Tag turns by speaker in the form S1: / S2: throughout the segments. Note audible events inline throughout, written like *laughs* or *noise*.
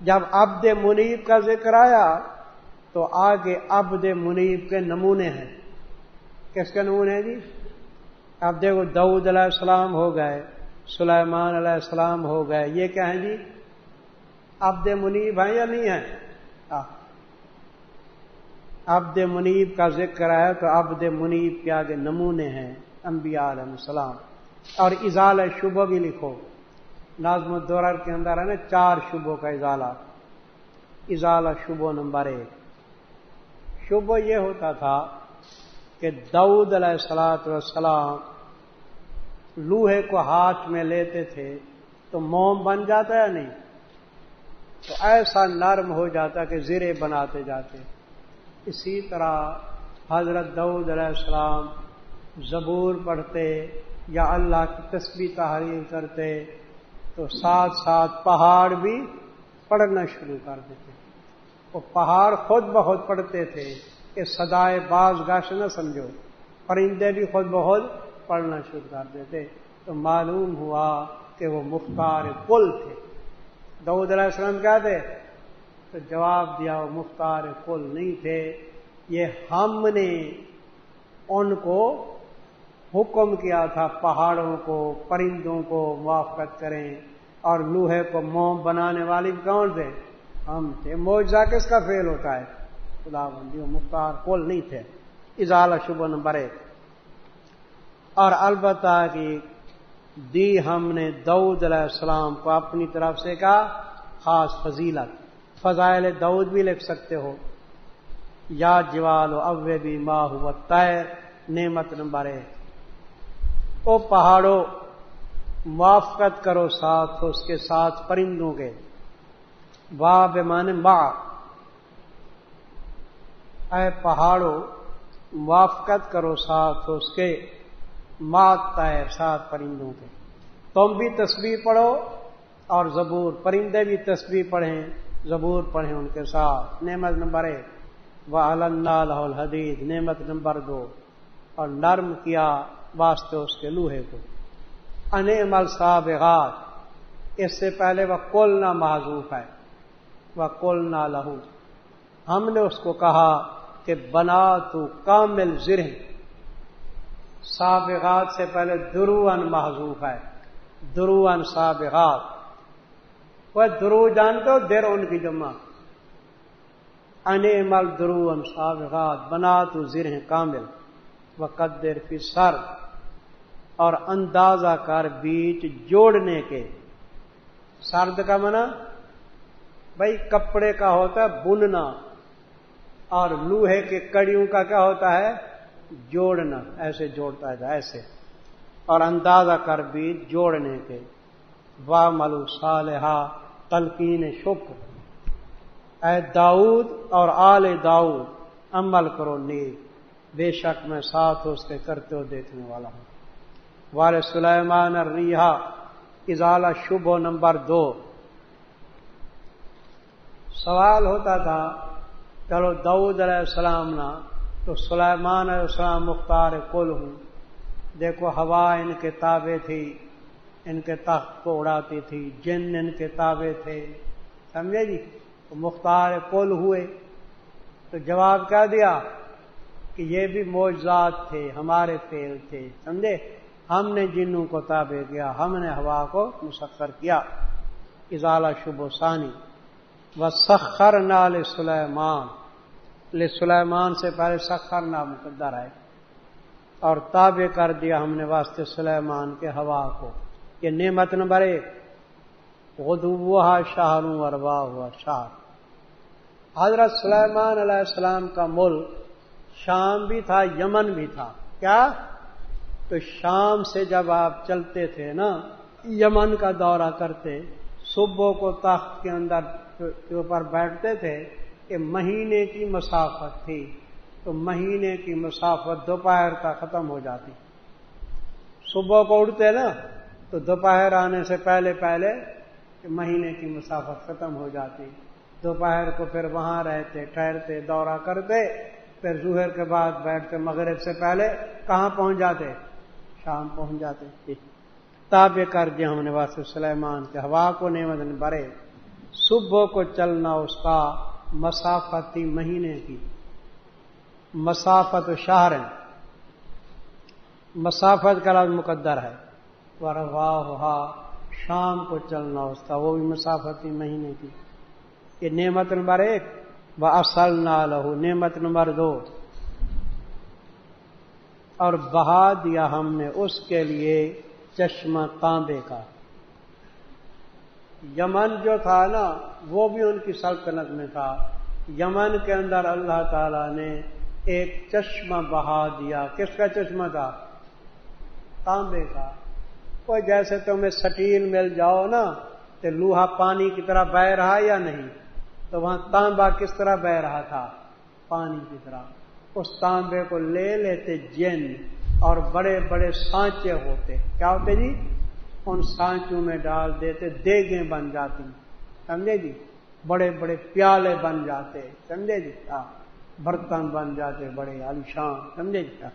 S1: جب عبد منیب کا ذکر آیا تو آگے عبد منیب کے نمونے ہیں۔ کس کے نمونے ہیں جی؟ اب دیکھو دعود علیہ السلام ہو گئے، سلیمان علیہ السلام ہو گئے، یہ کیا ہیں جی؟ عبد منیب ہیں یا نہیں ہیں؟ عبد منیب کا ذکر ہے تو عبد منیب کے آگے نمونے ہیں، انبیاء علیہ السلام۔ اور ازال شبہ بھی لکھو۔ نازم الدورر کے اندر ہے نا، چار شبوں کا ازالہ۔ ازالہ شبو نمبر ایک۔ شبہ یہ ہوتا تھا کہ دعود علیہ السلاۃ والسلام لوہے کو ہاتھ میں لیتے تھے، تو موم بن جاتا ہے نہیں؟ تو ایسا نرم ہو جاتا کہ زیرے بناتے جاتے۔ اسی طرح حضرت دعود علیہ السلام زبور پڑھتے یا اللہ کی تسبیح تحریر کرتے۔ تو ساتھ ساتھ پہاڑ بھی پڑھنا شروع کر دیتے۔ وہ پہاڑ خود بہت پڑھتے تھے کہ سدائے باز گاش نہ سمجھو، پرندے بھی خود بہت پڑھنا شروع کر دیتے۔ تو معلوم ہوا کہ وہ مختار کل تھے۔ دعود علیہ السلام کیا تھے؟ تو جواب دیا، وہ مختار کل نہیں تھے۔ یہ ہم نے ان کو حکم کیا تھا، پہاڑوں کو، پرندوں کو موافقت کریں اور لوہے کو موم بنانے والی کون تھے ہم تھے موجا کس کا فیل ہوتا ہے؟ خدا بندی مختار کول نہیں تھے۔ اضال شبہ نمبر ایک۔ اور البتہ کہ دی ہم نے دعود علیہ السلام کو اپنی طرف سے کہا، خاص فضیلت، فضائل دعود بھی لکھ سکتے ہو۔ یا جوال و او بھی ماہ و تیر نعمت نمبر ایک۔ او پہاڑوں موافقت کرو ساتھ، اس کے ساتھ پرندوں کے۔ واہ بے مان با اے پہاڑوں موافقت کرو ساتھ، اس کے مات تیر ساتھ پرندوں کے۔ تم بھی تصویر پڑھو اور زبور، پرندے بھی تصویر پڑھیں، زبور پڑھیں ان کے ساتھ۔ نعمت نمبر ایک۔ وہ الحدید نعمت نمبر دو۔ اور نرم کیا۔ واسطے اس کے لوہے کو۔ ان مل اس سے پہلے وہ کل نہ معذوف ہے۔ وہ کل نہ لہو ہم نے اس کو کہا کہ بنا تو کامل زرہ سابغات سے پہلے دروان محضوف ہے۔ دروان سابغات۔ وہ درو جانتے ہو؟ دیر ان کی جمع۔ ان مل درو سابغات، بنا تو زرہ کامل۔ وہ فی سر اور اندازہ کر بیچ جوڑنے کے۔ سرد کا منع بھائی کپڑے کا ہوتا ہے بننا، اور لوہے کے کڑیوں کا کیا ہوتا ہے؟ جوڑنا، ایسے جوڑتا ہے، ایسے۔ اور اندازہ کر بیچ جوڑنے کے۔ وا ملو صالحہ تلقین شکر۔ اے داؤد اور آل داؤد، عمل کرو نیک۔ بے شک میں ساتھ اس کے کرتے ہو دیکھنے والا ہوں۔ وال سلیمان ریحا ازالہ شبو نمبر دو۔ سوال ہوتا تھا، چلو دعود علیہ السلام نا تو سلیمان علیہ السلام مختار کل ہوں۔ دیکھو، ہوا ان کے تابے تھی، ان کے تخت کو اڑاتی تھی، جن ان کے تابے تھے۔ سمجھے جی؟ تو مختار کل ہوئے۔ تو جواب کیا دیا؟ کہ یہ بھی موجات تھے، ہمارے فیل تھے۔ سمجھے؟ ہم نے جنوں کو تابع کیا، ہم نے ہوا کو مسخر کیا۔ ازالہ شب و ثانی۔ و سخر نال سلیمان سلیمان سے پہلے سخر نا مقدر ہے۔ اور تابع کر دیا ہم نے واسطے سلیمان کے ہوا کو۔ یہ نعمت نمبر ایک۔ غدوہ شاہروں اور واہ ہوا شاہ حضرت سلیمان علیہ السلام کا ملک شام بھی تھا، یمن بھی تھا۔ کیا؟ تو شام سے جب آپ چلتے تھے نا، یمن کا دورہ کرتے، صبح کو تخت کے اندر کے اوپر بیٹھتے تھے کہ مہینے کی مسافت تھی، تو مہینے کی مسافت دوپہر کا ختم ہو جاتی۔ صبح کو اڑتے نا، تو دوپہر آنے سے پہلے پہلے مہینے کی مسافت ختم ہو جاتی۔ دوپہر کو پھر وہاں رہتے، ٹھہرتے، دورہ کرتے، پھر ظہر کے بعد بیٹھتے، مغرب سے پہلے کہاں پہنچ جاتے؟ شام پہنچ جاتے تابع کر دیا ہم نے واسط سلیمان کے ہوا کو نعمت برے صبح کو چلنا اس کا مسافتی مہینے کی۔ مسافت شہر مسافت کا لفظ مقدر ہے۔ وروا شام کو چلنا اس کا وہ بھی مسافتی مہینے کی۔ یہ نعمت نمبر ایک۔ وہ اصل نہ لہو نعمت نمبر دو۔ اور بہا دیا ہم نے اس کے لیے چشمہ تانبے کا۔ یمن جو تھا نا، وہ بھی ان کی سلطنت میں تھا۔ یمن کے اندر اللہ تعالی نے ایک چشمہ بہا دیا۔ کس کا چشمہ تھا؟ تانبے کا۔ کوئی جیسے تمہیں سٹیل مل جاؤ نا تو لوہا پانی کی طرح بہ رہا یا نہیں، تو وہاں تانبا کس طرح بہ رہا تھا؟ پانی کی طرح۔ اس تانبے کو لے لیتے جن اور بڑے بڑے سانچے ہوتے کیا ہوتے جی؟ ان سانچوں میں ڈال دیتے، دیگیں بن جاتی سمجھے جی؟ بڑے بڑے پیالے بن جاتے سمجھے جی؟ کیا برتن بن جاتے بڑے عالیشان سمجھے جی؟ کیا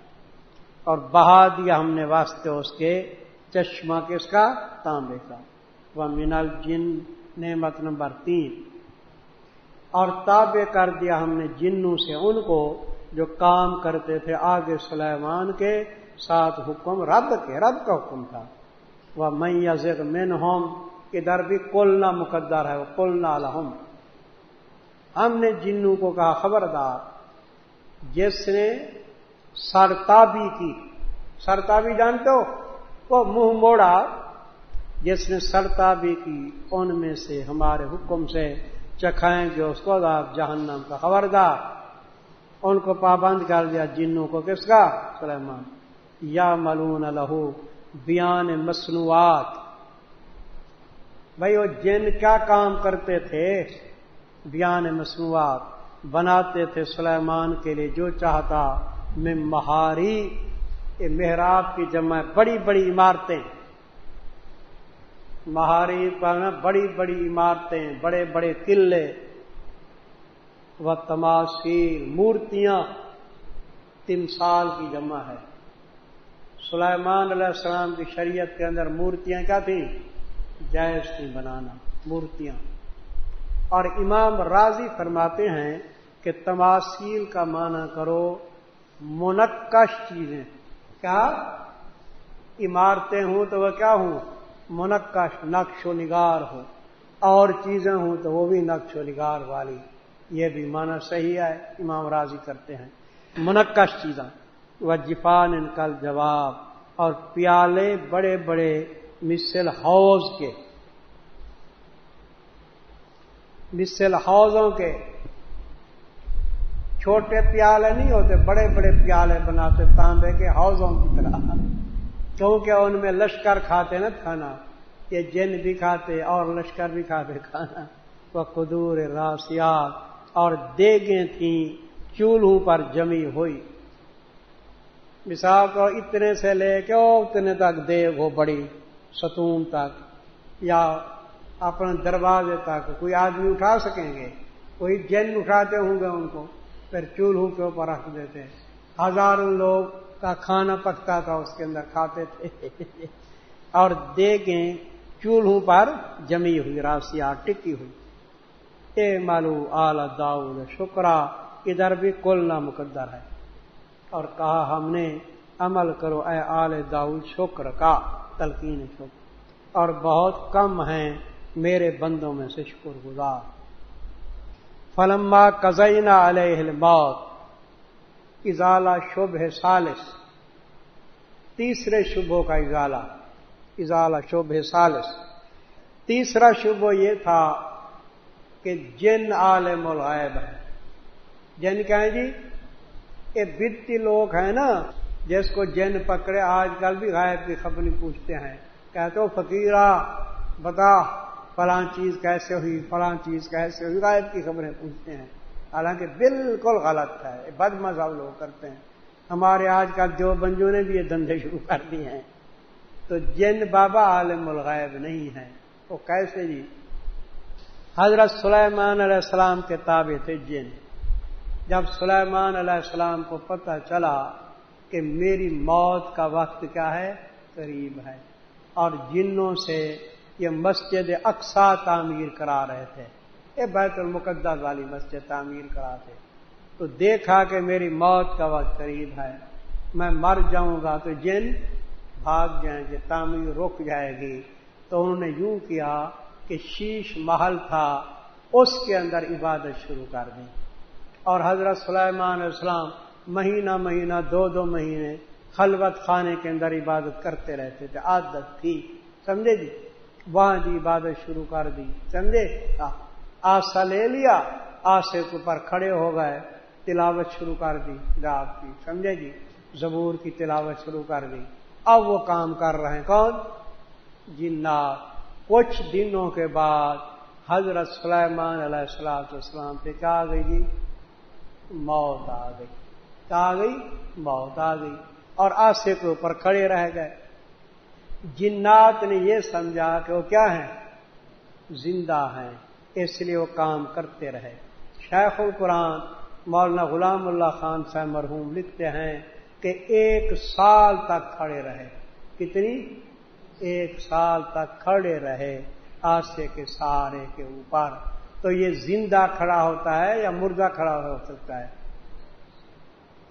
S1: اور بہا دیا ہم نے واسطے اس کے چشمہ کس کا تانبے کا۔ وہ منل جن نعمت نمبر تین۔ اور تابع کر دیا ہم نے جنوں سے ان کو۔ جو کام کرتے تھے آگے سلیمان کے ساتھ حکم رد کے رد کا حکم تھا۔ وہ میں یزق مین ہوم ادھر بھی کلنا مقدر ہے وہ کلنا الحم ہم نے جنوں کو کہا، خبردار، جس نے سرتابی کی، سرتابی جانتے ہو؟ وہ منہ موڑا، جس نے سرتابی کی، ان میں سے ہمارے حکم سے چکھائیں گے، اس کو آپ جہنم کا۔ خبردار ان کو پابند کر دیا جنوں کو کس کا؟ سلیمان۔ یا ملون لہو بیان مصنوعات۔ بھائی وہ جن کیا کام کرتے تھے؟ بیان مصنوعات۔ بناتے تھے سلیمان کے لیے جو چاہتا۔ میں مہاری۔ محراب کی جمع بڑی بڑی عمارتیں۔ مہاری پر بڑی بڑی عمارتیں، بڑے بڑے قلعے۔ و تماشیر مورتیاں تین سال کی جمع ہے۔ سلیمان علیہ السلام کی شریعت کے اندر مورتیاں کیا تھیں؟ جائز تھیں بنانا، مورتیاں۔ اور امام راضی فرماتے ہیں کہ تماثیل کا معنی کرو منقش چیزیں۔ کیا؟ عمارتیں ہوں تو وہ کیا ہوں؟ منقش نقش و نگار ہو اور چیزیں ہوں تو وہ بھی نقش و نگار والی۔ یہ بھی معنی صحیح ہے، امام راضی کرتے ہیں۔ منقش چیزیں وہ جفان ان کل جواب۔ اور پیالے بڑے بڑے مسل ہاؤز کے۔ مسل ہاؤزوں کے۔ چھوٹے پیالے نہیں ہوتے، بڑے بڑے پیالے بناتے تانبے کے حوضوں کی طرح۔ کیونکہ ان میں لشکر کھاتے نا کھانا، یہ جن بھی کھاتے اور لشکر بھی کھاتے کھانا۔ وہ قدور راسیات۔ اور دیگیں تھیں، چولہوں پر جمی ہوئی۔ مثال کو اتنے سے لے کے اتنے تک دے وہ بڑی، ستون تک، یا اپنے دروازے تک۔ کوئی آدمی اٹھا سکیں گے، کوئی جن اٹھاتے ہوں گے ان کو، پھر چولہوں کے اوپر رکھ دیتے۔ ہزاروں لوگ کا کھانا پکتا تھا، اس کے اندر کھاتے تھے۔ اور دیگیں چولہوں پر جمی ہوئی راسیا ٹکی ہوئی۔ اے مالو آل داؤد شکرا ادھر بھی کل نہ مقدر ہے۔ اور کہا، ہم نے عمل کرو اے آل داؤد، شکر کا تلقین شکر۔ اور بہت کم ہیں میرے بندوں میں سے شکر گزار فلما کزینا علیہ موت ازالہ شبھ سالس تیسرے شبوں کا ازالہ ازالہ شبھ سالس تیسرا شبہ یہ تھا کہ جن عالم الغیب ہے جن کیا ہے جی؟ یہ بتی لوگ ہیں نا، جس کو جن پکڑے آج کل بھی غائب کی خبر نہیں پوچھتے ہیں۔ کہتے ہو فقیرہ، بتا، فلاں چیز کیسے ہوئی، فلاں چیز کیسے ہوئی؟ غائب کی خبریں پوچھتے ہیں۔ حالانکہ بالکل غلط ہے بد مذہب لوگ کرتے ہیں۔ ہمارے آج کل جو بنجو نے بھی یہ دندے شروع کر دیے ہیں۔ تو جن بابا عالم الغیب نہیں ہے وہ کیسے جی؟ حضرت سلیمان علیہ السلام کے تابع تھے جن۔ جب سلیمان علیہ السلام کو پتہ چلا کہ میری موت کا وقت کیا ہے، قریب ہے۔ اور جنوں سے یہ مسجد اقسا تعمیر کرا رہے تھے۔ یہ بیت المقدس والی مسجد تعمیر کراتے تو دیکھا کہ میری موت کا وقت قریب ہے۔ میں مر جاؤں گا تو جن بھاگ جائیں گے، تعمیر رک جائے گی۔ تو انہوں نے یوں کیا کہ شیش محل تھا، اس کے اندر عبادت شروع کر دی۔ اور حضرت سلیمان اسلام مہینہ مہینہ، دو دو مہینے خلوت خانے کے اندر عبادت کرتے رہتے تھے۔ عادت تھی، سمجھے جی؟ وہاں جی عبادت شروع کر دی، سمجھے؟ ہاں۔ آسا لے لیا، آسے کے اوپر کھڑے ہو گئے، تلاوت شروع کر دی کتاب کی سمجھے جی؟ زبور کی تلاوت شروع کر دی۔ اب وہ کام کر رہے ہیں کون؟ جنات۔ کچھ دنوں کے بعد حضرت سلیمان علیہ السلام اسلام پہ کیا آ گئی جی؟ موت آ گئی۔ کیا آ گئی؟ موت آ گئی۔ اور آسے کے اوپر کھڑے رہ گئے۔ جنات نے یہ سمجھا کہ وہ کیا ہے زندہ ہیں۔ اس لیے وہ کام کرتے رہے۔ شیخ القرآن مولانا غلام اللہ خان صاحب مرحوم لکھتے ہیں کہ ایک سال تک کھڑے رہے۔ کتنی؟ ایک سال تک کھڑے رہے، آسے کے سارے کے اوپر۔ تو یہ زندہ کھڑا ہوتا ہے یا مردہ کھڑا ہو سکتا ہے؟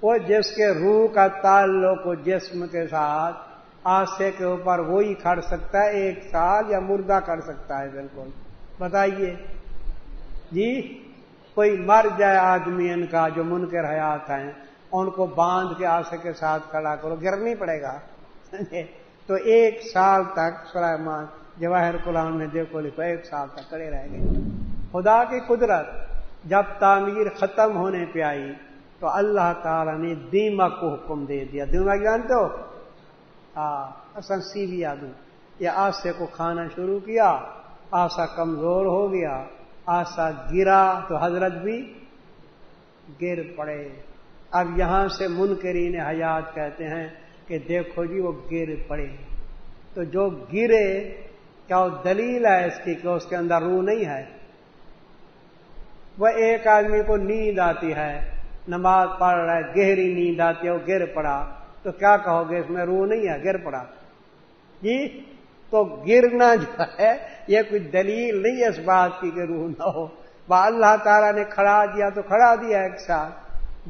S1: وہ جس کے روح کا تعلق جسم کے ساتھ آسے کے اوپر وہی کھڑ سکتا ہے، ایک سال یا مردہ کر سکتا ہے، بالکل۔ بتائیے۔ جی کوئی مر جائے آدمی ان کا جو من کے حیات ہیں، ان کو باندھ کے آسے کے ساتھ کھڑا کرو گر نہیں پڑے گا۔ *laughs* تو ایک سال تک سلیمان جواہر قرآن میں دیکھو لکھو ایک سال تک کھڑے رہ گئے۔ خدا کی قدرت جب تعمیر ختم ہونے پہ آئی تو اللہ تعالی نے دیمک کو حکم دے دیا۔ دیمک جانتے ہو؟ ہاں سی بھی دوں یہ آسے کو کھانا شروع کیا، آسا کمزور ہو گیا، آسا گرا تو حضرت بھی گر پڑے۔ اب یہاں سے منکرین حیات کہتے ہیں کہ دیکھو جی وہ گر پڑے۔ تو جو گرے، کیا وہ دلیل ہے اس کی کہ اس کے اندر روح نہیں ہے؟ وہ ایک آدمی کو نیند آتی ہے، نماز پڑھ رہا ہے، گہری نیند آتی ہے، وہ گر پڑا۔ تو کیا کہو گے؟ اس میں روح نہیں ہے، گر پڑا۔ جی تو گرنا جو ہے، یہ کوئی دلیل نہیں ہے اس بات کی کہ روح نہ ہو۔ با اللہ تعالیٰ نے کھڑا دیا تو کھڑا دیا ایک ساتھ۔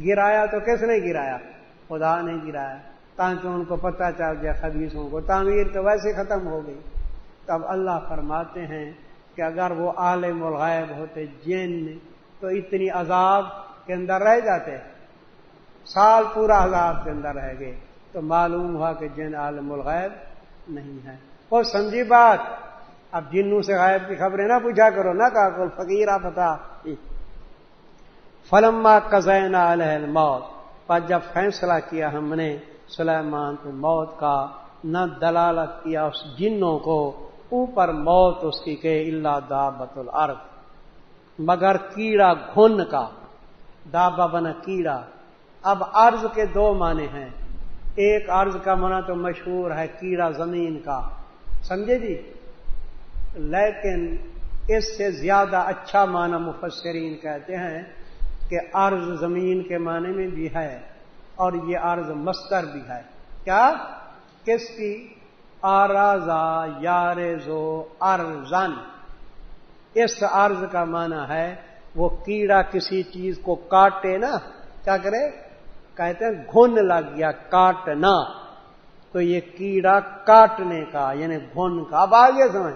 S1: گرایا تو کس نے گرایا؟ خدا نے گرایا۔ تاکہ ان کو پتہ چل جائے خدیثوں کو۔ تعمیر تو ویسے ختم ہو گئی۔ تب اللہ فرماتے ہیں کہ اگر وہ عالم الغیب ہوتے جن تو اتنی عذاب کے اندر رہ جاتے۔ سال پورا عذاب کے اندر رہ گئے۔ تو معلوم ہوا کہ جن عالم الغیب نہیں ہے وہ سمجھی بات، اب جنوں سے غائب کی خبریں نہ پوچھا کرو، نہ کہا کو فقیرہ پتا فلما کزینا علیہ موت پر جب فیصلہ کیا ہم نے سلیمان پہ موت کا نہ دلالت کیا اس جنوں کو، اوپر موت اس کی کہ اللہ دابت الارض۔ مگر کیڑا گھن کا، دابا بنا کیڑا۔ اب ارض کے دو معنی ہیں۔ ایک ارض کا منع تو مشہور ہے کیڑا زمین کا۔ سمجھے جی؟ لیکن اس سے زیادہ اچھا معنی مفسرین کہتے ہیں کہ ارض زمین کے معنی میں بھی ہے۔ اور یہ ارض مستر بھی ہے۔ کیا؟ کس کی؟ آرازا یارزو ارزن۔ اس ارض کا معنی ہے وہ کیڑا کسی چیز کو کاٹے نا، کیا کرے؟ کہتے ہیں گھن لگ گیا، کاٹنا۔ تو یہ کیڑا کاٹنے کا یعنی گھن کا۔ اب آگے سمجھ۔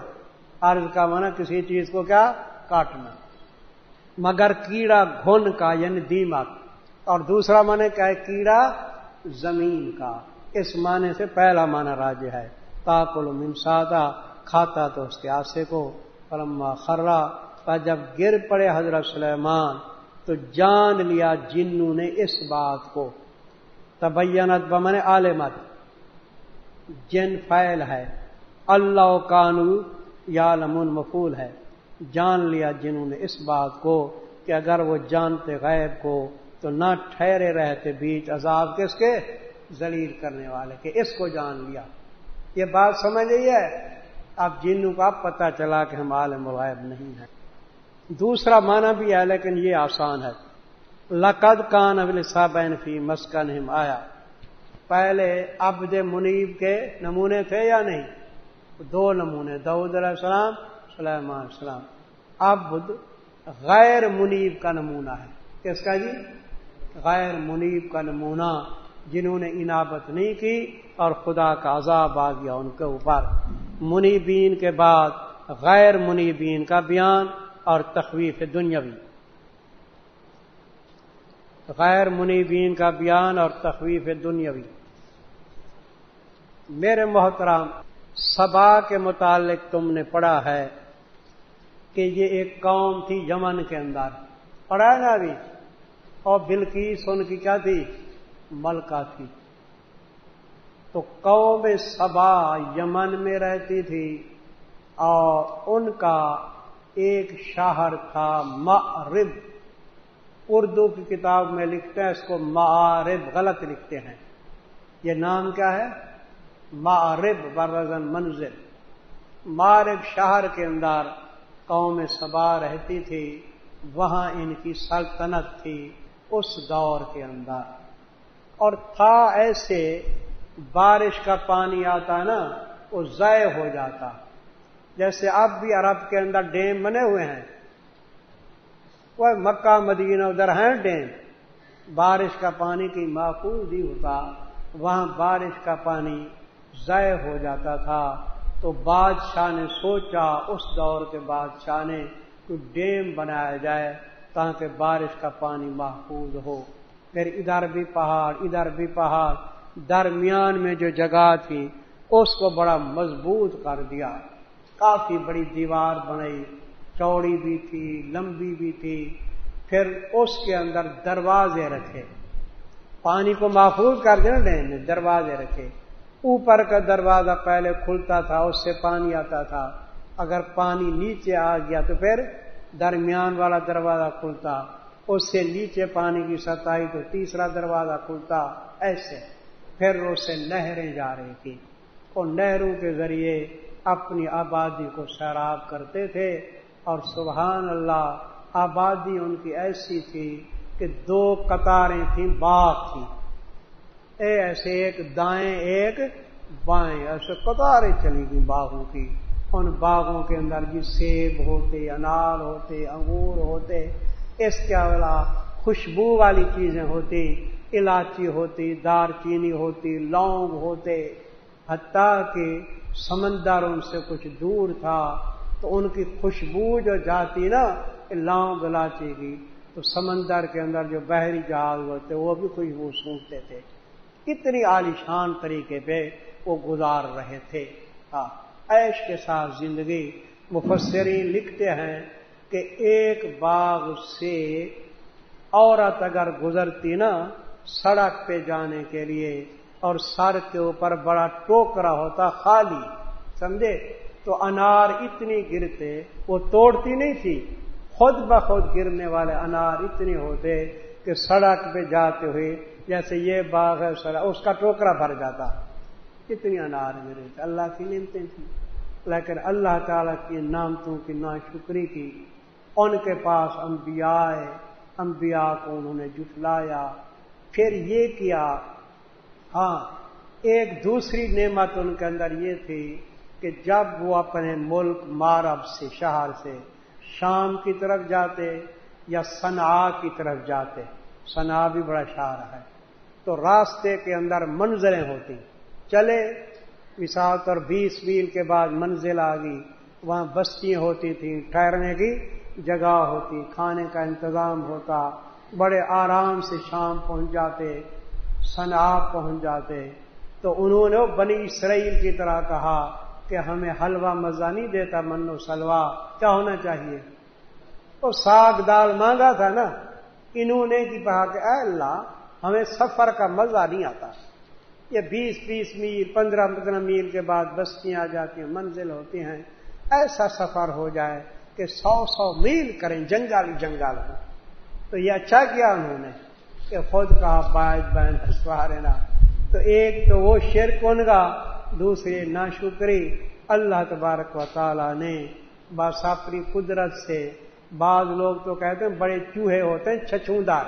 S1: ارض کا مانا کسی چیز کو کیا؟ کاٹنا۔ مگر کیڑا گھن کا یعنی دیمک اور دوسرا معنی کیا ہے؟ کیڑا زمین کا۔ اس معنی سے پہلا معنی راج ہے۔ تاکل منسادا کھاتا تو اس کے آسے کو۔ پلما خرا پر جب گر پڑے حضرت سلیمان، تو جان لیا جنو نے اس بات کو۔ تبینت بمن عالمت۔ جن فیل ہے۔ اللہ کانو یا لمن مفول ہے۔ جان لیا جنہوں نے اس بات کو کہ اگر وہ جانتے غیب کو تو نہ ٹھہرے رہتے بیچ عذاب کس کے زلیل کرنے والے کہ اس کو جان لیا۔ یہ بات سمجھ رہی ہے؟ اب جنوں کا پتہ چلا کہ ہم عالم غائب نہیں ہیں۔ دوسرا معنی بھی ہے، لیکن یہ آسان ہے۔ لقد کان ابل صابین فی مسکن آیا۔ پہلے ابد منیب کے نمونے تھے یا نہیں؟ دو نمونے دعود علیہ السلام، سلیمان السلام۔ اب غیر منیب کا نمونہ ہے۔ کس کا جی؟ غیر منیب کا نمونہ جنہوں نے انابت نہیں کی اور خدا کا عذاب آ گیا ان کے اوپر۔ منیبین کے بعد غیر منیبین کا بیان اور تخویف دنیاوی۔ غیر منیبین کا بیان اور تخویف دنیاوی۔ میرے محترام سبا کے متعلق تم نے پڑھا ہے کہ یہ ایک قوم تھی یمن کے اندر۔ پڑھا ہے نا ابھی؟ اور بلکیس ان کی کیا تھی؟ ملکہ تھی۔ تو قوم سبا یمن میں رہتی تھی اور ان کا ایک شہر تھا معرب۔ اردو کی کتاب میں لکھتے ہیں، اس کو معرب غلط لکھتے ہیں۔ یہ نام کیا ہے؟ معرب برزن منزل۔ مارب شہر کے اندر قوم سبا رہتی تھی، وہاں ان کی سلطنت تھی۔ اس دور کے اندر۔ اور تھا ایسے، بارش کا پانی آتا نا، وہ ضائع ہو جاتا۔ جیسے اب بھی عرب کے اندر ڈیم بنے ہوئے ہیں۔ وہ مکہ، مدینہ، ادھر ہیں ڈیم۔ بارش کا پانی کی محفوظ ہی ہوتا، وہاں بارش کا پانی ضائع ہو جاتا تھا۔ تو بادشاہ نے سوچا، اس دور کے بادشاہ نے کوئی ڈیم بنایا جائے۔ تاکہ بارش کا پانی محفوظ ہو۔ پھر ادھر بھی پہاڑ، ادھر بھی پہاڑ۔ درمیان میں جو جگہ تھی، اس کو بڑا مضبوط کر دیا۔ کافی بڑی دیوار بنائی۔ چوڑی بھی تھی، لمبی بھی تھی۔ پھر اس کے اندر دروازے رکھے۔ پانی کو محفوظ کر دیا ڈیم میں دروازے رکھے۔ اوپر کا دروازہ پہلے کھلتا تھا، اس سے پانی آتا تھا۔ اگر پانی نیچے آ گیا تو پھر درمیان والا دروازہ کھلتا، اس سے نیچے پانی کی ستائی تو تیسرا دروازہ کھلتا، ایسے پھر اس سے نہریں جا رہی تھی۔ اور نہروں کے ذریعے اپنی آبادی کو سیراب کرتے تھے۔ اور سبحان اللہ، آبادی ان کی ایسی تھی کہ دو قطاریں تھیں، باغ تھیں ایسے ایک، دائیں ایک، بائیں۔ ایسے قطاریں چلی گئی باغوں کی۔ ان باغوں کے اندر بھی سیب ہوتے، انار ہوتے، انگور ہوتے، اس کے علاوہ خوشبو والی چیزیں ہوتی، الائچی ہوتی دار چینی ہوتی، لونگ ہوتے، حتیٰ کہ سمندر ان سے کچھ دور تھا، تو ان کی خوشبو جو جاتی نا لونگ الائچی کی، تو سمندر کے اندر جو بحری جہاز ہوتے، وہ بھی خوشبو سونگتے تھے۔ کتنی عالیشان طریقے پہ وہ گزار رہے تھے۔ ہاں۔ ایش کے ساتھ زندگی مفسرین لکھتے ہیں کہ ایک باغ سے عورت اگر گزرتی نا، سڑک پہ جانے کے لیے اور سر کے اوپر بڑا ٹوکرا ہوتا خالی، سمجھے؟ تو انار اتنی گرتے، وہ توڑتی نہیں تھی۔ خود بخود گرنے والے انار اتنے ہوتے کہ سڑک پہ جاتے ہوئے، جیسے یہ باغ ہے سر اس کا ٹوکرا بھر جاتا۔ کتنی انار میرے اللہ کی نعمتیں تھیں۔ لیکن اللہ تعالی کی نامتوں کی نا شکری کی۔ ان کے پاس انبیاء ہے انبیاء کو انہوں نے جٹلایا پھر یہ کیا۔ ہاں ایک دوسری نعمت ان کے اندر یہ تھی کہ جب وہ اپنے ملک مارب سے، شہر سے شام کی طرف جاتے یا صنع کی طرف جاتے۔ صنع بھی بڑا شہر ہے۔ تو راستے کے اندر منزلیں ہوتی۔ چلے۔ مثال طور بیس میل کے بعد منزل آ گئی۔ وہاں بستیاں ہوتی تھیں، ٹھہرنے کی جگہ ہوتی، کھانے کا انتظام ہوتا۔ بڑے آرام سے شام پہنچ جاتے سنا پہنچ جاتے۔ تو انہوں نے بنی اسرائیل کی طرح کہا کہ ہمیں حلوہ مزہ نہیں دیتا من و سلوا کیا ہونا چاہیے؟ وہ ساگ دال مانگا تھا نا، انہوں نے کہا کہ اے اللہ، ہمیں سفر کا مزہ نہیں آتا۔ یہ بیس بیس میل، پندرہ پندرہ میل کے بعد بستیاں آ جاتی ہیں، منزل ہوتی ہیں۔ ایسا سفر ہو جائے کہ سو سو میل کریں، جنگل جنگل۔ ہو تو یہ اچھا کیا انہوں نے کہ خود کہا باعث بہن سوارنا تو ایک تو وہ شیر کون گا دوسرے ناشکری۔ اللہ تبارک و تعالی نے بس اپنی قدرت سے بعض لوگ تو کہتے ہیں بڑے چوہے ہوتے ہیں چھچوندار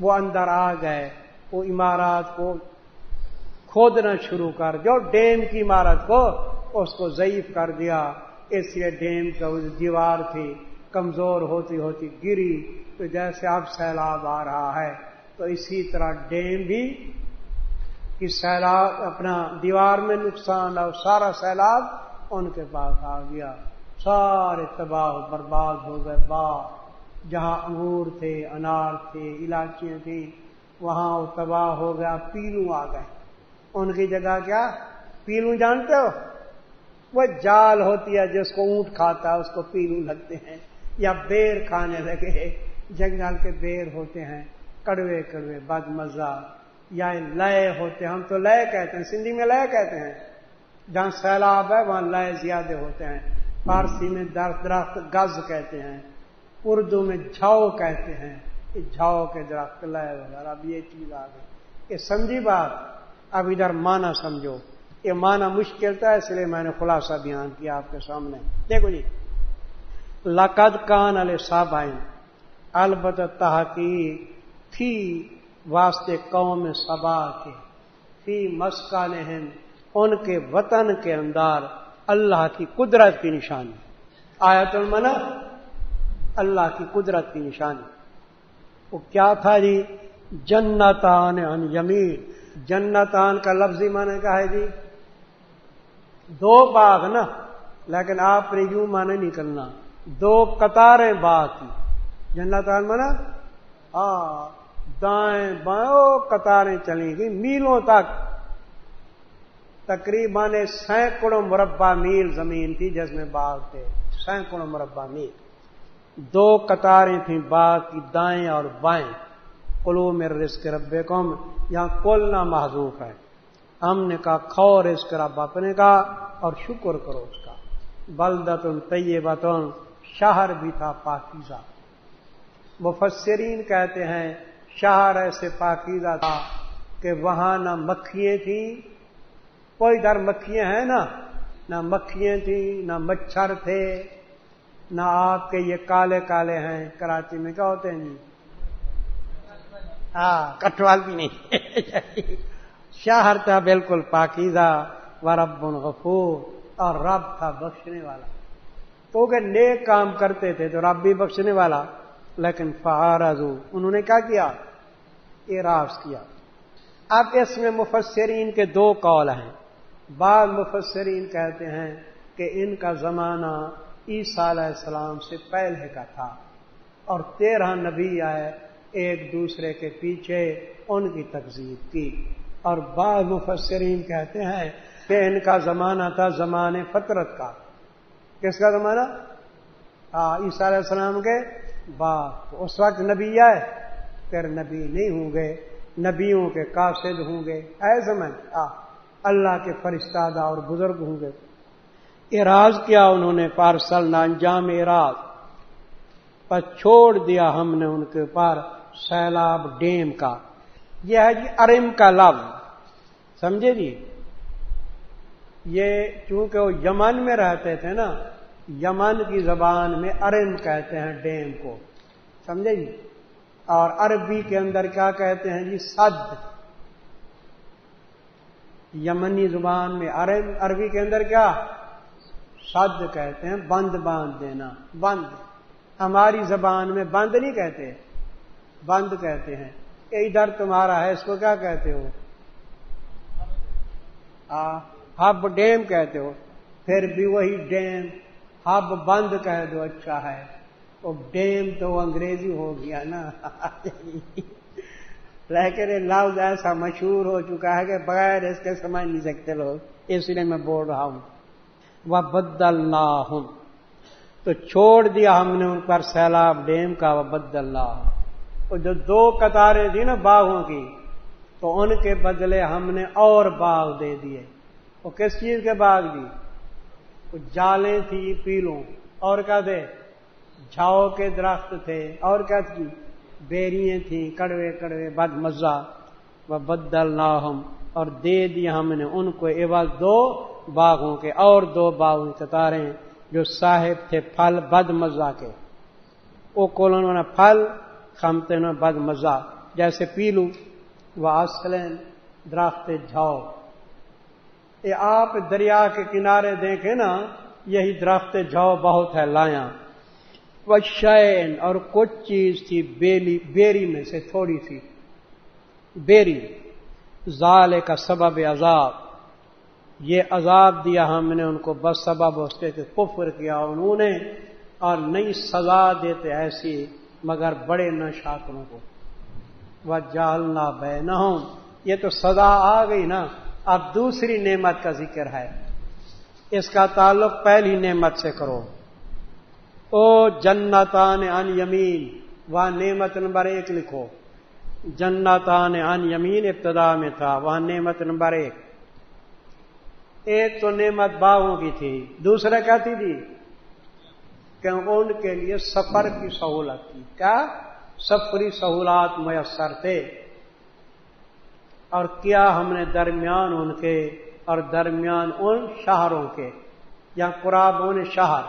S1: وہ اندر آ گئے، وہ عمارات کو کھودنا شروع کر جو ڈیم کی عمارت کو اس کو ضعیف کر دیا، اس لیے ڈیم کا دیوار تھی، کمزور ہوتی ہوتی گری، تو جیسے اب سیلاب آ رہا ہے، تو اسی طرح ڈیم بھی کہ سیلاب، اپنا دیوار میں نقصان اور سارا سیلاب ان کے پاس آ گیا۔ سارے تباہ برباد ہو گئے۔ باغ، جہاں انگور تھے، انار تھے، الائچیاں تھیں، وہاں وہ تباہ ہو گیا پیلو آ گئے۔ ان کی جگہ کیا؟ پیلو جانتے ہو؟ وہ جال ہوتی ہے جس کو اونٹ کھاتا ہے، اس کو پیلو لگتے ہیں، یا بیر کھانے لگے جنگل کے بیر ہوتے ہیں، کڑوے کڑوے بد مزہ یا لیے ہوتے ہیں۔ ہم تو لیے کہتے ہیں، سندھی میں لیے کہتے ہیں۔ جہاں سیلاب ہے، وہاں لیے زیادہ ہوتے ہیں۔ فارسی میں درخت درخت گز کہتے ہیں۔ اردو میں جھاؤ کہتے ہیں۔ جھاؤ کے درخت لیے وغیرہ اب یہ چیز آ گئی۔ یہ سمجھی بات۔ اب ادھر مانا سمجھو۔ یہ مانا مشکل تھا، اس لیے میں نے خلاصہ بیان کیا آپ کے سامنے۔ دیکھو جی۔ لقد کان علیہ صاحب البت تحقیق تھی واسطے قوم سبا کے، فی مسکا ان کے وطن کے اندر اللہ کی قدرت کی نشانی۔ آیت المنا اللہ کی قدرت کی نشانی۔ وہ کیا تھا جی؟ جنتان ان یمین۔ جنتان کا لفظی مانے کا ہے جی؟ دو باغ نا، لیکن آپ نے یوں مانے نہیں کرنا۔ دو قطاریں باغ کی۔ جنتان مانا؟ ہاں دائیں بائیں قطاریں چلیں گی میلوں تک۔ تقریباً سینکڑوں مربع میل زمین تھی جس میں باغ تھے۔ سینکڑوں مربع میل۔ دو قطاریں تھیں باغ کی دائیں اور بائیں۔ کلو میں رسک رب قوم یہاں کل نہ محضوف ہے۔ ہم نے کہا کھو رزق رب اپنے کا اور شکر کرو اس کا۔ بلدتن طیبتن، شہر بھی تھا پاکیزہ۔ مفسرین کہتے ہیں، شہر ایسے پاکیزہ تھا کہ وہاں نہ مکھیاں تھیں۔ کوئی در مکھیاں ہیں نا؟ نہ مکھیاں تھیں، نہ مچھر تھے۔ نہ آپ کے یہ کالے کالے ہیں، کراچی میں کیا ہوتے ہیں جی؟ ہاں۔ کٹوال بھی نہیں۔ شہر تھا بالکل پاکیزہ و رب غفور اور رب تھا بخشنے والا۔ تو کہ نیک کام کرتے تھے تو رب بھی بخشنے والا لیکن فہارزو انہوں نے کیا کیا؟ اراض کیا۔ اب اس میں مفسرین کے دو قول ہیں۔ بعض مفسرین کہتے ہیں کہ ان کا زمانہ عیسیٰ علیہ السلام سے پہلے کا تھا اور تیرہ نبی آئے ایک دوسرے کے پیچھے ان کی تقزیب کی۔ اور بعض مفسرین کہتے ہیں کہ ان کا زمانہ تھا زمانے فطرت کا۔ کس کا زمانہ؟ عیسیٰ علیہ السلام کے بعد اس وقت نبی آئے پھر نبی نہیں ہوں گے، نبیوں کے قاصد ہوں گے۔ ایسے میں اللہ کے فرشتہ اور بزرگ ہوں گے۔ اراض کیا انہوں نے پارسل نہ انجام اراض پر چھوڑ دیا ہم نے ان کے پار سیلاب، ڈیم کا۔ یہ ہے جی ارم کا لفظ سمجھے جی؟ یہ چونکہ وہ یمن میں رہتے تھے نا، یمن کی زبان میں ارم کہتے ہیں، ڈیم کو۔ سمجھے جی؟ اور عربی کے اندر کیا کہتے ہیں جی؟ سد۔ یمنی زبان میں عربی کے اندر کیا؟ سد کہتے ہیں، بند باندھ دینا، بند۔ ہماری زبان میں بند نہیں کہتے۔ بند کہتے ہیں۔ کہ ادھر تمہارا ہے، اس کو کیا کہتے ہو؟ ہب ڈیم کہتے ہو۔ پھر بھی وہی ڈیم ہب بند کہہ دو اچھا ہے۔ وہ ڈیم تو انگریزی ہو گیا نا۔ لیکن لفظ ایسا مشہور ہو چکا ہے کہ بغیر اس کے سمجھ نہیں سکتے لوگ۔ اس لیے میں بول رہا ہوں۔ وہ بدل ہوں تو چھوڑ دیا ہم نے ان پر سیلاب ڈیم کا۔ وہ بدل وہ جو دو قطاریں تھیں نا باغوں کی، تو ان کے بدلے ہم نے اور باغ دے دیے۔ وہ کس چیز کے باغ دی؟ وہ جالیں تھی پیلوں۔ اور کیا دے؟ جھاؤ کے درخت تھے۔ اور کیا تھی؟ بیریاں تھیں۔ کڑوے کڑوے بد مزہ و بدل ہم اور دے دیا ہم نے ان کو۔ عوض دو باغوں کے، اور دو باغوں قطاریں جو صاحب تھے پھل بد مزہ کے۔ وہ کولون پھل خمتے نا، بد مزہ۔ جیسے پیلو وہ آسلین درخت جھاؤ۔ یہ آپ دریا کے کنارے دیکھیں نا، یہی درخت جھو بہت ہے لایا وہ شین، اور کچھ چیز تھی بیلی، بیری میں سے تھوڑی سی۔ بیری۔ زال کا سبب عذاب۔ یہ عذاب دیا ہم نے، ان کو بس سبب اس کے کفر کیا، انہوں نے، اور نئی سزا دیتے ایسی۔ مگر بڑے نہ شاکروں کو۔ وہ جالنا بے نہ یہ تو سزا آ گئی نا۔ اب دوسری نعمت کا ذکر ہے۔ اس کا تعلق پہلی نعمت سے کرو۔ او جنتان ان یمین۔ وہاں نعمت نمبر ایک لکھو۔ جنتان ان یمین ابتدا میں تھا۔ وہاں نعمت نمبر ایک۔ ایک تو نعمت باغوں کی تھی۔ دوسرا کیا تھی جی؟ کہ ان کے لیے سفر کی سہولت تھی۔ کیا؟ سفری سہولات میسر تھے۔ اور کیا ہم نے درمیان ان کے اور درمیان ان شہروں کے یا قراب ان شہر،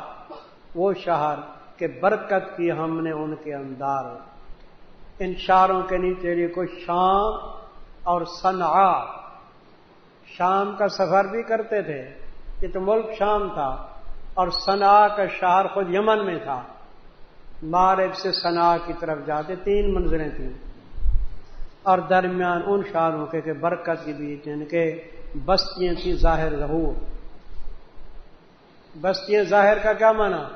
S1: وہ شہر کے برکت کی ہم نے ان کے اندار ان شہروں کے نیچے لیے کوئی شام اور صنع شام کا سفر بھی کرتے تھے۔ یہ تو ملک شام تھا۔ اور صنع کا شہر خود یمن میں تھا۔ مارب سے صنع کی طرف جاتے، تین منزلیں تھیں۔ اور درمیان ان شہروں کے کہ برکت کے بیچ ان کے بستیاں تھیں ظاہر ظہور۔ بستیاں ظاہر کا کیا مانا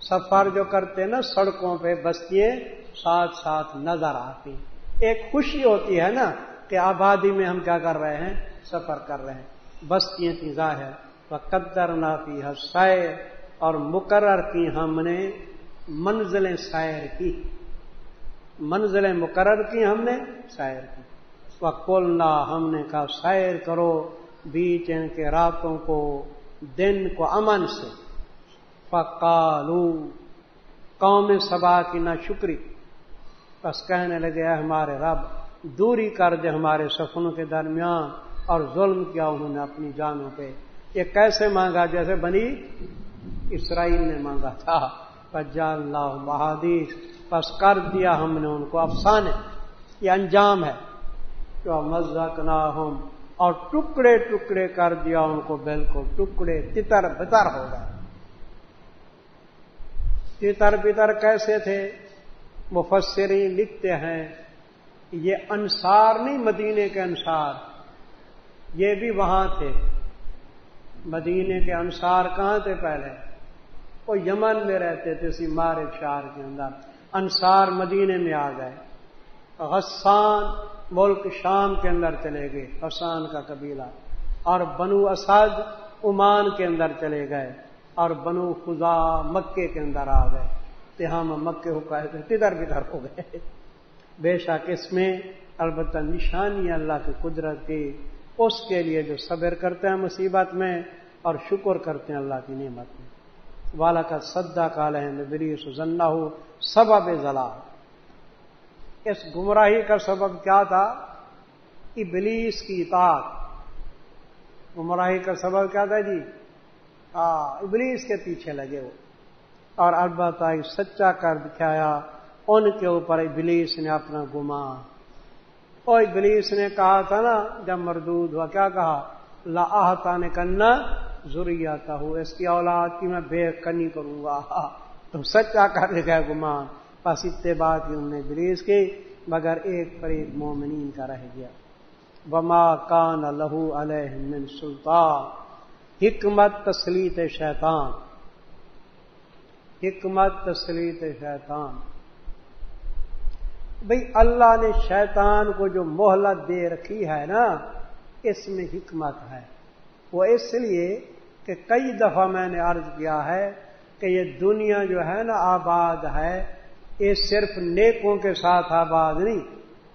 S1: سفر جو کرتے نا، سڑکوں پہ بستیاں ساتھ ساتھ نظر آتی۔ ایک خوشی ہوتی ہے نا کہ آبادی میں ہم کیا کر رہے ہیں؟ سفر کر رہے ہیں۔ بستیاں تھیں ظاہر۔ قدر نافی حسائے اور مقرر کی ہم نے منزلیں سیر کی۔ منزلیں مقرر کی ہم نے سیر کی۔ وکولنا ہم نے کہا سیر کرو بیچ ان کے راتوں کو، دن کو امن سے۔ فکالو قوم سبا کی نہ شکری۔ بس کہنے لگے ہمارے رب، دوری کر دے ہمارے سفنوں کے درمیان، اور ظلم کیا انہوں نے اپنی جانوں پہ۔ یہ کیسے مانگا؟ جیسے بنی اسرائیل نے مانگا تھا۔ پجا اللہ بہادیش بس کر دیا ہم نے ان کو۔ افسانے، یہ انجام ہے۔ جو مزک نہ ہم اور ٹکڑے ٹکڑے کر دیا ان کو بالکل۔ ٹکڑے تتر بتر ہو گئے۔ تتر بتر کیسے تھے؟ مفسرین لکھتے ہیں، یہ انصار نہیں، مدینے کے انصار۔ یہ بھی وہاں تھے۔ مدینے کے انصار کہاں تھے پہلے؟ وہ یمن میں رہتے تھے، اسی مارے شہر کے اندر۔ انصار مدینے میں آ گئے۔ غسان ملک شام کے اندر چلے گئے حسان کا قبیلہ۔ اور بنو اسد عمان کے اندر چلے گئے۔ اور بنو خدا مکے کے اندر آ گئے۔ کہ ہم مکے ہو کہتے تدھر بدھر ہو گئے۔ بے شک اس میں البتہ نشانی اللہ کی قدرت کی اس کے لیے جو صبر کرتے ہیں مصیبت میں اور شکر کرتے ہیں اللہ کی نعمت میں۔ والا کا سدا کال ہے بری سزنا ہو سبب ضلع۔ اس گمراہی کا سبب کیا تھا؟ ابلیس کی اطاعت۔ گمراہی کا سبب کیا تھا جی؟ ہاں ابلیس کے پیچھے لگے وہ اور البتہ سچا کر دکھایا، ان کے اوپر ابلیس نے اپنا گما اور ابلیس نے کہا تھا نا، جب مردود ہوا، کیا کہا؟ لاہتا نے کرنا ضروری آتا ہو اس کی اولاد کی میں بے کنی کروں گا۔ *laughs* تو سچا کر دکھایا گمان۔ بس اتباع کی انہوں نے بریز کی، مگر ایک پر ایک مومنین کا رہ گیا۔ بما کان لہو علیہ من سلطان۔ حکمت تسلیت شیطان۔ حکمت تسلیت شیطان۔ بھئی اللہ نے شیطان کو جو مہلت دے رکھی ہے نا، اس میں حکمت ہے۔ وہ اس لیے کہ کئی دفعہ میں نے عرض کیا ہے کہ یہ دنیا جو ہے نا آباد ہے، یہ صرف نیکوں کے ساتھ آباد نہیں،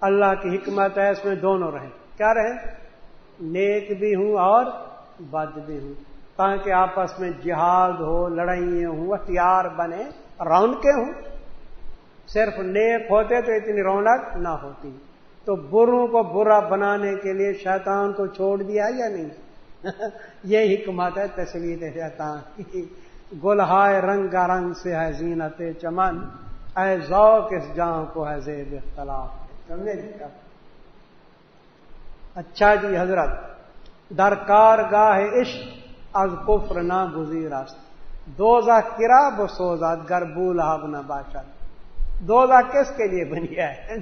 S1: اللہ کی حکمت ہے، اس میں دونوں رہیں۔ کیا رہیں؟ نیک بھی ہوں اور بد بھی ہوں۔ تاکہ آپس میں جہاد ہو لڑائیں ہوں، ہتھیار بنے رون کے ہوں۔ صرف نیک ہوتے تو اتنی رونق نہ ہوتی۔ تو بروں کو برا بنانے کے لیے شیطان کو چھوڑ دیا یا نہیں؟ *laughs* یہ حکمت ہے تصویر شیطان کی۔ گلہائے رنگ رنگ سے ہے زینت چمن، اے ذوق اس جہاں کو ہے زیب اختلاف۔ سمجھے جی اچھا جی حضرت درکار گاہ عشق از کفر نہ گزیر است دوزہ کرا بسوزات گر بولاب نہ باشد۔ دوزہ کس کے لیے بنی ہے؟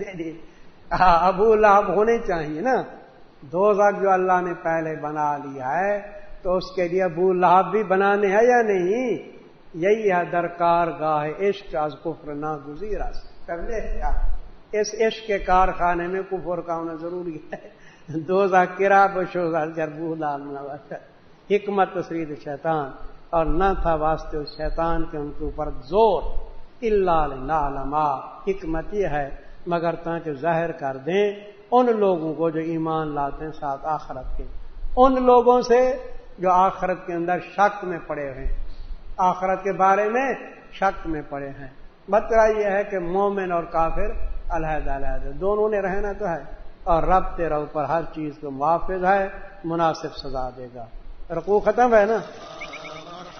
S1: ہاں، ابو لہب ہونے چاہیے نا۔ دوزہ جو اللہ نے پہلے بنا لیا ہے، تو اس کے لیے ابو لہب بھی بنانے ہیں یا نہیں؟ یہی ہے درکار گاہ عشق، از کفر نہ گزیرا کر لے کیا؟ اس عشق کے کارخانے میں کفر کا ہونا ضروری ہے۔ دو کرا بشوزا جربو لال حکمت تصرید شیطان۔ اور نہ تھا واسطے اس شیطان کے ان کے اوپر زور۔ اللہ حکمت یہ ہے، مگر تاکہ ظاہر کر دیں ان لوگوں کو جو ایمان لاتے ہیں ساتھ آخرت کے۔ ان لوگوں سے جو آخرت کے اندر شک میں پڑے ہوئے ہیں۔ آخرت کے بارے میں شک میں پڑے ہیں۔ بترا یہ ہے کہ مومن اور کافر علیحدہ علیحدہ، دونوں نے رہنا تو ہے۔ اور رب تیرا اوپر ہر چیز کو محافظ ہے، مناسب سزا دے گا۔ رقو ختم ہے نا؟